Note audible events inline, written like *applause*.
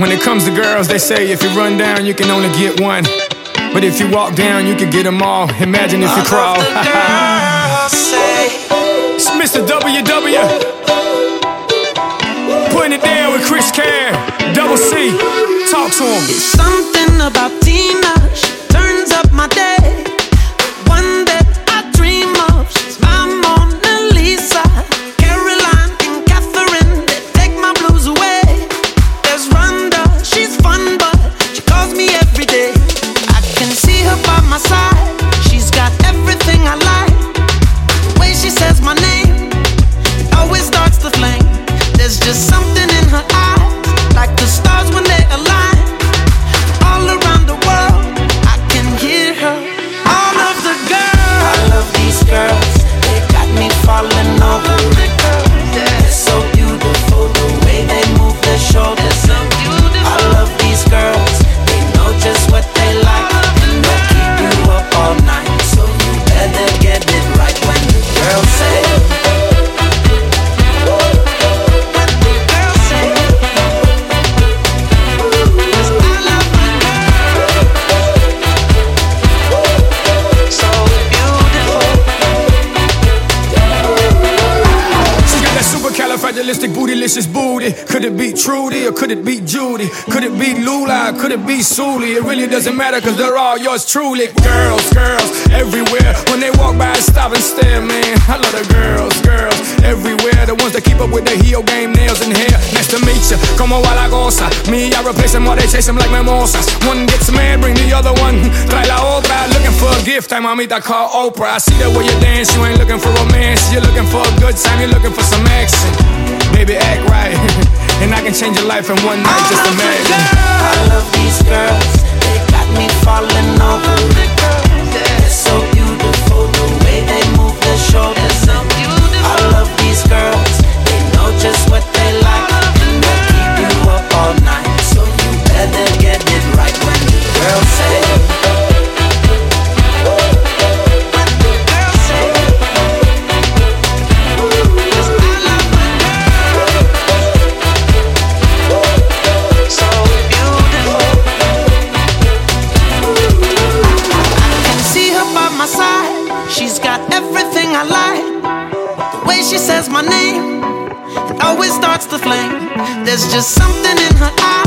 When it comes to girls, they say if you run down, you can only get one. But if you walk down, you can get them all. Imagine if you crawl. *laughs* it's Mr. WW. Putting it down with Chris Care. Double C. Talk to him. It's something about Tina. Says my name. Always starts the flame. There's just something in her eyes. Like the supercalifragilistic bootylicious booty. Could it be Trudy or could it be Judy? Could it be Lula? Could it be Sully? It really doesn't matter cause they're all yours truly. Girls, girls, everywhere. When they walk by, stop and stare, man. I love the girls, girls, everywhere. The ones that keep up with the heel game, nails and hair. Nice to meet ya. Como va la cosa? Me, I replace them while they chase them like mimosas. One gets mad, bring the other one. Trae la otra. Looking for a gift, I mamita call Oprah. I see that way you dance, you ain't looking for romance. You're looking for a good time, you're looking for some action. Baby, act right. *laughs* and I can change your life in one night, just oh, imagine. I love these girls. They got me falling over. Like. The way she says my name, it always starts the flame. There's just something in her eyes.